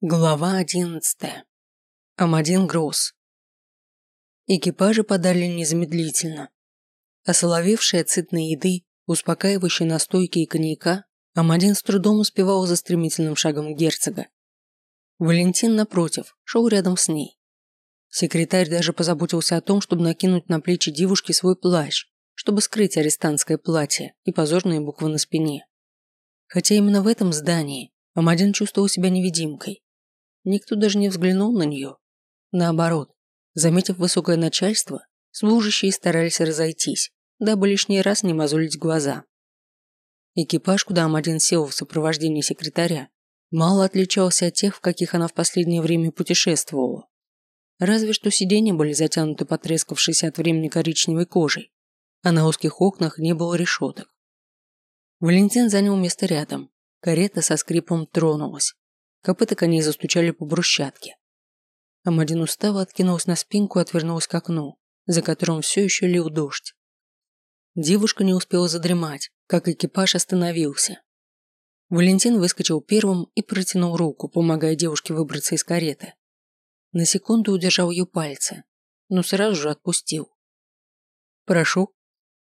Глава одиннадцатая. Амадин Гросс. Экипажи подали незамедлительно. Осоловевшие от сытной еды, успокаивающей настойки и коньяка, Амадин с трудом успевал за стремительным шагом герцога. Валентин, напротив, шел рядом с ней. Секретарь даже позаботился о том, чтобы накинуть на плечи девушки свой плащ, чтобы скрыть арестантское платье и позорные буквы на спине. Хотя именно в этом здании Амадин чувствовал себя невидимкой. Никто даже не взглянул на нее. Наоборот, заметив высокое начальство, служащие старались разойтись, дабы лишний раз не мозолить глаза. Экипаж, куда Амадин сел в сопровождении секретаря, мало отличался от тех, в каких она в последнее время путешествовала. Разве что сиденья были затянуты потрескавшейся от времени коричневой кожей, а на узких окнах не было решеток. Валентин занял место рядом. Карета со скрипом тронулась. Копыта коней застучали по брусчатке. Амадин устало откинулась на спинку и отвернулась к окну, за которым все еще лил дождь. Девушка не успела задремать, как экипаж остановился. Валентин выскочил первым и протянул руку, помогая девушке выбраться из кареты. На секунду удержал ее пальцы, но сразу же отпустил. «Прошу».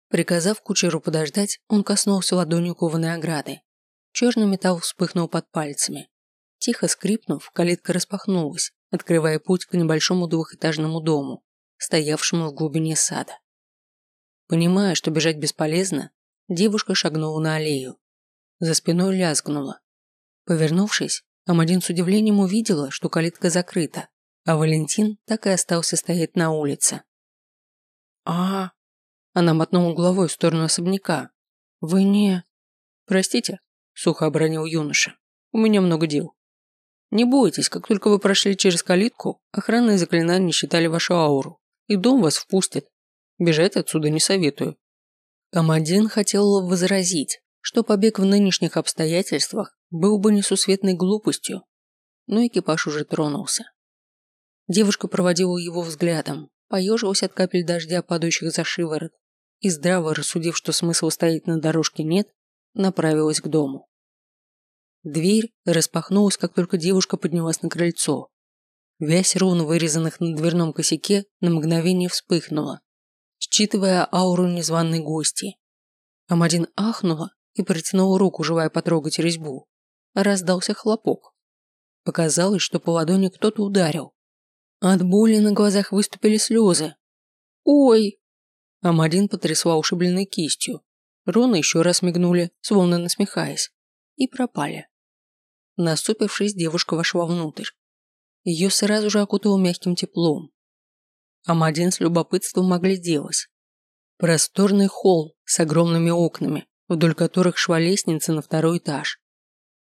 Приказав кучеру подождать, он коснулся ладонью кованой ограды. Черный металл вспыхнул под пальцами. Тихо скрипнув, калитка распахнулась, открывая путь к небольшому двухэтажному дому, стоявшему в глубине сада. Понимая, что бежать бесполезно, девушка шагнула на аллею. За спиной лязгнула. Повернувшись, Амадин с удивлением увидела, что калитка закрыта, а Валентин так и остался стоять на улице. а Она мотнула головой в сторону особняка. «Вы не...» «Простите», – сухо обронил юноша. «У меня много дел». Не бойтесь, как только вы прошли через калитку, охранные заклинания считали вашу ауру, и дом вас впустит. Бежать отсюда не советую. Камадин хотел возразить, что побег в нынешних обстоятельствах был бы несусветной глупостью, но экипаж уже тронулся. Девушка проводила его взглядом, поежилась от капель дождя, падающих за шиворот, и здраво рассудив, что смысла стоять на дорожке нет, направилась к дому. Дверь распахнулась, как только девушка поднялась на крыльцо. Вязь рун, вырезанных на дверном косяке, на мгновение вспыхнула, считывая ауру незваной гости. Амадин ахнула и протянула руку, желая потрогать резьбу. Раздался хлопок. Показалось, что по ладони кто-то ударил. От боли на глазах выступили слезы. «Ой!» Амадин потрясла ушибленной кистью. Руны еще раз мигнули, словно насмехаясь, и пропали. Насупившись, девушка вошла внутрь. Ее сразу же окутало мягким теплом. Амадин с любопытством огляделась. Просторный холл с огромными окнами, вдоль которых шла лестница на второй этаж.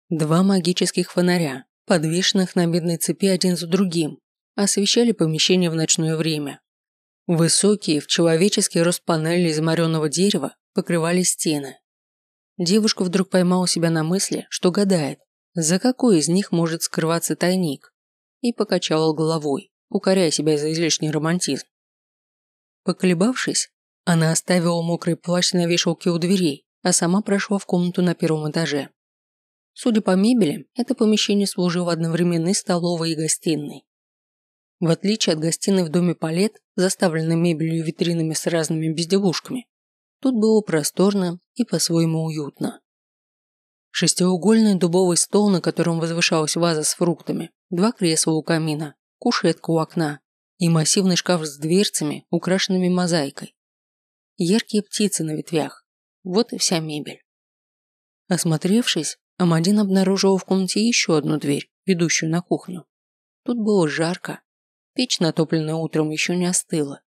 Два магических фонаря, подвешенных на медной цепи один за другим, освещали помещение в ночное время. Высокие, в человеческий рост панели из мореного дерева покрывали стены. Девушка вдруг поймала себя на мысли, что гадает, за какой из них может скрываться тайник, и покачала головой, укоряя себя за излишний романтизм. Поколебавшись, она оставила мокрый плащ на вешалке у дверей, а сама прошла в комнату на первом этаже. Судя по мебели, это помещение служило одновременно столовой, и гостиной. В отличие от гостиной в доме Палет, заставленной мебелью и витринами с разными безделушками, тут было просторно и по-своему уютно. Шестиугольный дубовый стол, на котором возвышалась ваза с фруктами, два кресла у камина, кушетка у окна и массивный шкаф с дверцами, украшенными мозаикой. Яркие птицы на ветвях. Вот и вся мебель. Осмотревшись, Амадин обнаружил в комнате еще одну дверь, ведущую на кухню. Тут было жарко. Печь, натопленная утром, еще не остыла.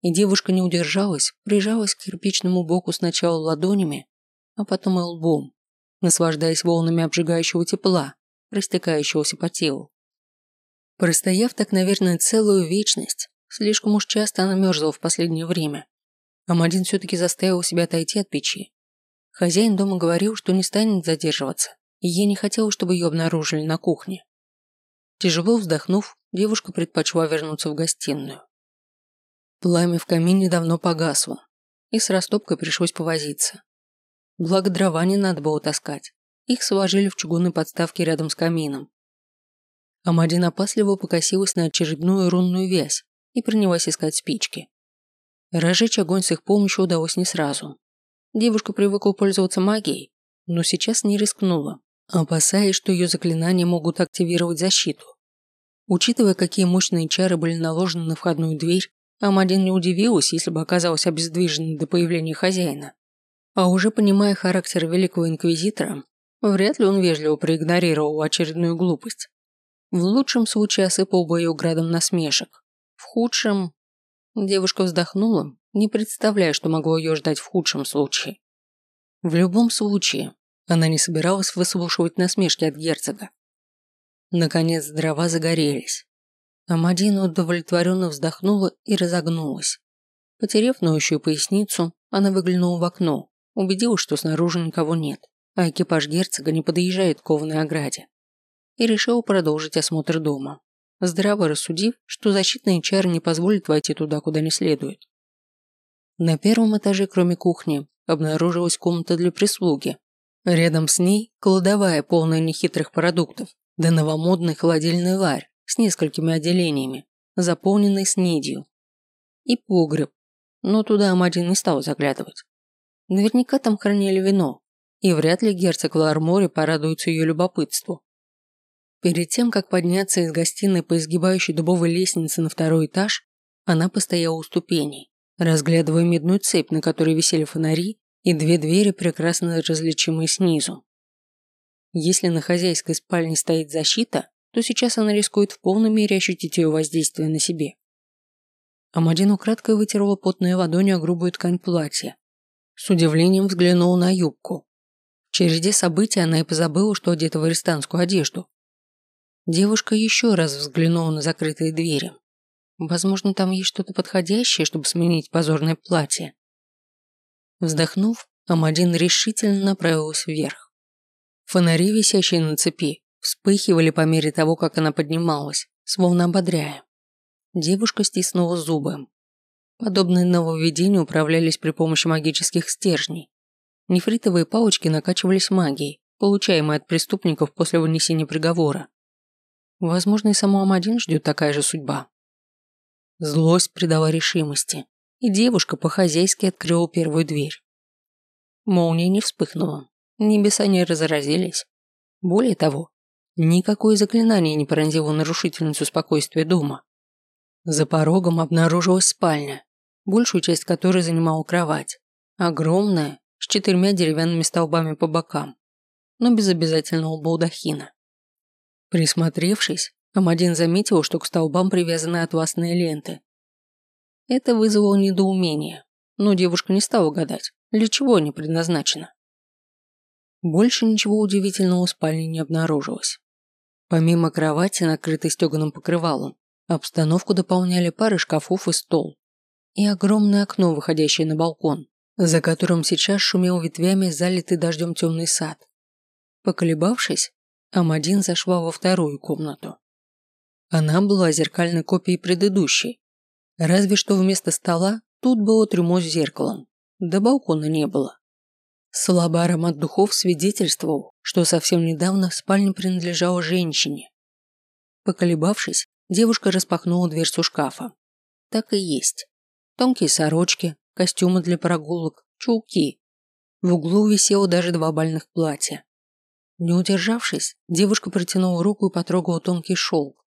И девушка не удержалась, прижалась к кирпичному боку сначала ладонями, а потом и лбом наслаждаясь волнами обжигающего тепла, растекающегося по телу. Простояв так, наверное, целую вечность, слишком уж часто она мерзла в последнее время, Амадин все-таки заставил себя отойти от печи. Хозяин дома говорил, что не станет задерживаться, и ей не хотелось, чтобы ее обнаружили на кухне. Тяжело вздохнув, девушка предпочла вернуться в гостиную. Пламя в камине давно погасло, и с растопкой пришлось повозиться. Благо дрова не надо было таскать. Их сложили в чугунной подставке рядом с камином. Амадин опасливо покосилась на очередную рунную вязь и принялась искать спички. Разжечь огонь с их помощью удалось не сразу. Девушка привыкла пользоваться магией, но сейчас не рискнула, опасаясь, что ее заклинания могут активировать защиту. Учитывая, какие мощные чары были наложены на входную дверь, Амадин не удивилась, если бы оказалась обездвижена до появления хозяина. А уже понимая характер великого инквизитора, вряд ли он вежливо проигнорировал очередную глупость. В лучшем случае осыпал бы ее градом насмешек. В худшем... Девушка вздохнула, не представляя, что могло ее ждать в худшем случае. В любом случае, она не собиралась выслушивать насмешки от герцога. Наконец дрова загорелись. Амадина удовлетворенно вздохнула и разогнулась. Потерев ноющую поясницу, она выглянула в окно, убедилась, что снаружи никого нет, а экипаж герцога не подъезжает к кованой ограде. И решила продолжить осмотр дома, здраво рассудив, что защитные чары не позволят войти туда, куда не следует. На первом этаже, кроме кухни, обнаружилась комната для прислуги. Рядом с ней кладовая, полная нехитрых продуктов, да новомодный холодильный ларь с несколькими отделениями, заполненный снедью. И погреб, но туда Амадин не стал заглядывать. Наверняка там хранили вино, и вряд ли герцог Лармори порадуется ее любопытству. Перед тем, как подняться из гостиной по изгибающей дубовой лестнице на второй этаж, она постояла у ступеней, разглядывая медную цепь, на которой висели фонари, и две двери, прекрасно различимые снизу. Если на хозяйской спальне стоит защита, то сейчас она рискует в полной мере ощутить ее воздействие на себе. Амадин украдкой вытерла потной ладонью о грубую ткань платья, с удивлением взглянул на юбку. В череде событий она и позабыла, что одета в арестантскую одежду. Девушка еще раз взглянула на закрытые двери. Возможно, там есть что-то подходящее, чтобы сменить позорное платье. Вздохнув, Амадин решительно направилась вверх. Фонари, висящие на цепи, вспыхивали по мере того, как она поднималась, словно ободряя. Девушка стиснула зубы. Подобные нововведения управлялись при помощи магических стержней. Нефритовые палочки накачивались магией, получаемой от преступников после вынесения приговора. Возможно, и саму Амадин ждет такая же судьба. Злость придала решимости, и девушка по-хозяйски открыла первую дверь. Молния не вспыхнула, небеса не разразились. Более того, никакое заклинание не пронзило нарушительницу спокойствия дома. За порогом обнаружилась спальня, большую часть которой занимала кровать. Огромная, с четырьмя деревянными столбами по бокам, но без обязательного балдахина. Присмотревшись, Амадин заметил, что к столбам привязаны атласные ленты. Это вызвало недоумение, но девушка не стала гадать, для чего они предназначены. Больше ничего удивительного в спальне не обнаружилось. Помимо кровати, накрытой стеганым покрывалом, обстановку дополняли пары шкафов и стол, и огромное окно, выходящее на балкон, за которым сейчас шумел ветвями залитый дождем темный сад. Поколебавшись, Амадин зашла во вторую комнату. Она была зеркальной копией предыдущей, разве что вместо стола тут было трюмо с зеркалом, да балкона не было. Слабый аромат духов свидетельствовал, что совсем недавно спальня принадлежала женщине. Поколебавшись, девушка распахнула дверцу шкафа. Так и есть. Тонкие сорочки, костюмы для прогулок, чулки. В углу висело даже два бальных платья. Не удержавшись, девушка протянула руку и потрогала тонкий шелк.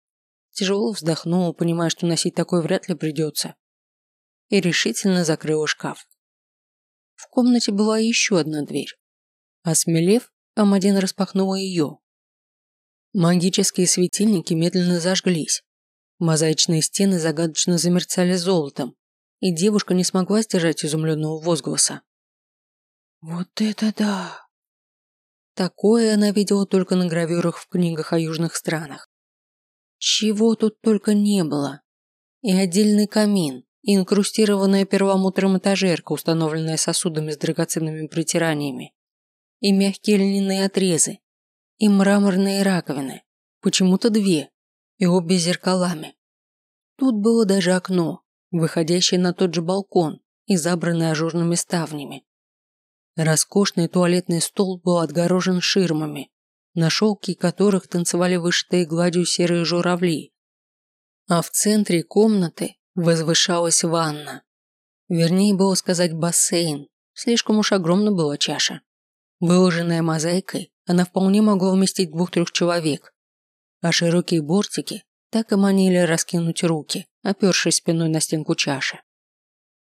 Тяжело вздохнула, понимая, что носить такой вряд ли придется. И решительно закрыла шкаф. В комнате была еще одна дверь. Осмелев, Амадин распахнула ее. Магические светильники медленно зажглись. Мозаичные стены загадочно замерцали золотом, и девушка не смогла сдержать изумленного возгласа. «Вот это да!» Такое она видела только на гравюрах в книгах о южных странах. Чего тут только не было. И отдельный камин, и инкрустированная первомутром этажерка, установленная сосудами с драгоценными притираниями, и мягкие льняные отрезы, и мраморные раковины, почему-то две, и обе зеркалами. Тут было даже окно, выходящий на тот же балкон и забранный ажурными ставнями. Роскошный туалетный стол был отгорожен ширмами, на шелке которых танцевали вышитые гладью серые журавли. А в центре комнаты возвышалась ванна. Вернее было сказать бассейн, слишком уж огромна была чаша. Выложенная мозаикой, она вполне могла вместить двух-трех человек, а широкие бортики так и манили раскинуть руки, опершись спиной на стенку чаши.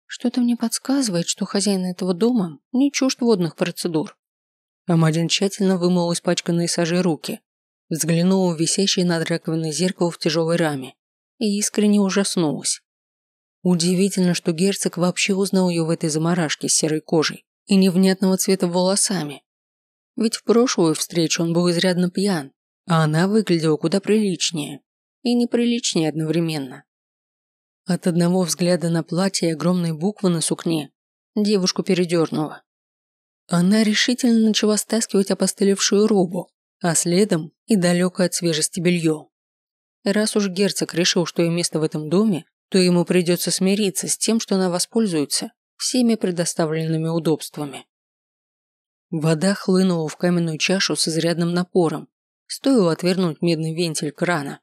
Что-то мне подсказывает, что хозяин этого дома не чужд водных процедур. Амадин тщательно вымыл испачканные сажей руки, взглянул в висящее над раковиной зеркало в тяжелой раме и искренне ужаснулась. Удивительно, что герцог вообще узнал ее в этой заморашке с серой кожей и невнятного цвета волосами. Ведь в прошлую встречу он был изрядно пьян, а она выглядела куда приличнее и неприличнее одновременно. От одного взгляда на платье и огромные буквы на сукне девушку передернуло. Она решительно начала стаскивать опостылевшую робу, а следом и далекое от свежести белье. Раз уж герцог решил, что ее место в этом доме, то ему придется смириться с тем, что она воспользуется всеми предоставленными удобствами. Вода хлынула в каменную чашу с изрядным напором, стоило отвернуть медный вентиль крана.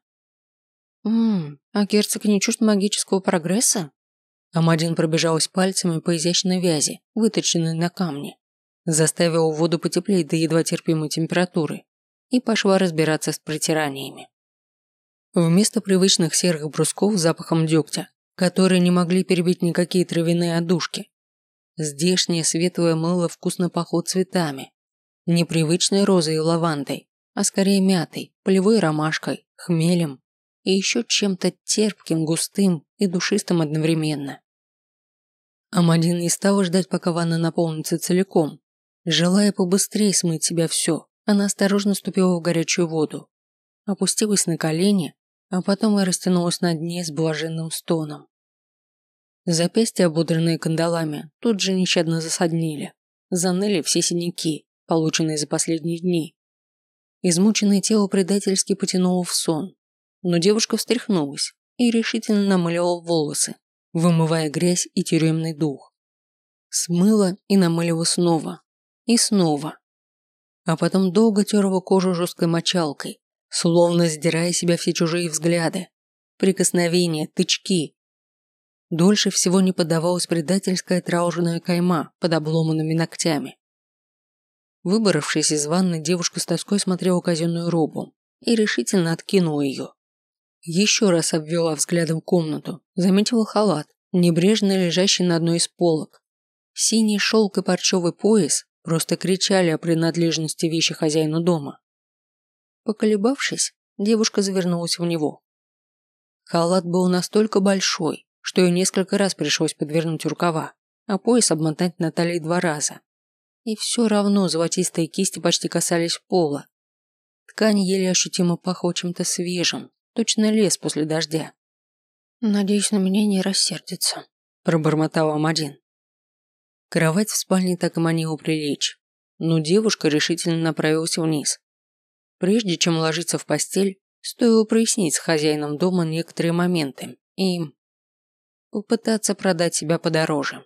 «Ммм, а герцог не чужд магического прогресса?» Амадин пробежалась пальцами по изящной вязи, выточенной на камне, заставила воду потеплеть до едва терпимой температуры и пошла разбираться с протираниями. Вместо привычных серых брусков с запахом дегтя, которые не могли перебить никакие травяные одушки, здешнее светлое мыло вкусно пахло цветами, непривычной розой и лавандой, а скорее мятой, полевой ромашкой, хмелем и еще чем-то терпким, густым и душистым одновременно. Амадин не стала ждать, пока ванна наполнится целиком. Желая побыстрее смыть себя все, она осторожно ступила в горячую воду, опустилась на колени, а потом и растянулась на дне с блаженным стоном. Запястья, ободранные кандалами, тут же нещадно засаднили. Заныли все синяки, полученные за последние дни. Измученное тело предательски потянуло в сон, но девушка встряхнулась и решительно намылила волосы, вымывая грязь и тюремный дух. Смыла и намылила снова. И снова. А потом долго терла кожу жесткой мочалкой, словно сдирая себя все чужие взгляды, прикосновения, тычки. Дольше всего не поддавалась предательская траурная кайма под обломанными ногтями. Выбравшись из ванны, девушка с тоской смотрела казенную робу и решительно откинула ее, еще раз обвела взглядом комнату, заметила халат, небрежно лежащий на одной из полок. Синий шелк и парчевый пояс просто кричали о принадлежности вещи хозяину дома. Поколебавшись, девушка завернулась в него. Халат был настолько большой, что ее несколько раз пришлось подвернуть рукава, а пояс обмотать на два раза. И все равно золотистые кисти почти касались пола. Ткань еле ощутимо пахла чем-то свежим, Точно лес после дождя. Надеюсь, на меня не рассердится, пробормотал Амадин. Кровать в спальне так и манила прилечь, но девушка решительно направилась вниз. Прежде чем ложиться в постель, стоило прояснить с хозяином дома некоторые моменты и попытаться продать себя подороже.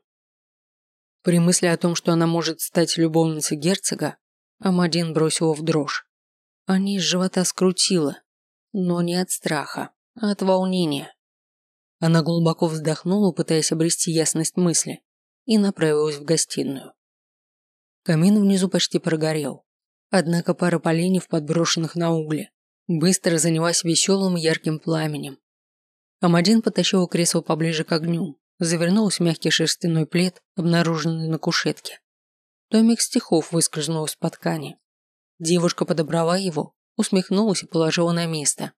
При мысли о том, что она может стать любовницей герцога, Амадин бросила в дрожь. Они из живота скрутила, но не от страха, а от волнения. Она глубоко вздохнула, пытаясь обрести ясность мысли, и направилась в гостиную. Камин внизу почти прогорел, однако пара поленьев, подброшенных на угли, быстро занялась веселым ярким пламенем. Амадин потащил кресло поближе к огню, завернулась в мягкий шерстяной плед, обнаруженный на кушетке. Томик стихов выскользнул из-под ткани. Девушка подобрала его усмехнулась и положила на место,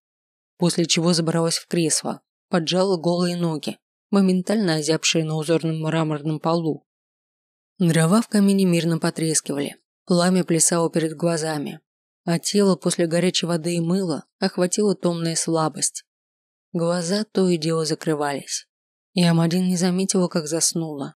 после чего забралась в кресло, поджала голые ноги, моментально озябшие на узорном мраморном полу. Дрова в камине мирно потрескивали, пламя плясало перед глазами, а тело после горячей воды и мыла охватила томная слабость. Глаза то и дело закрывались, и Амадин не заметила, как заснула.